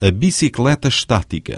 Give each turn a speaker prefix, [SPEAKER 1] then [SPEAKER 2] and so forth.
[SPEAKER 1] a bicicleta estática.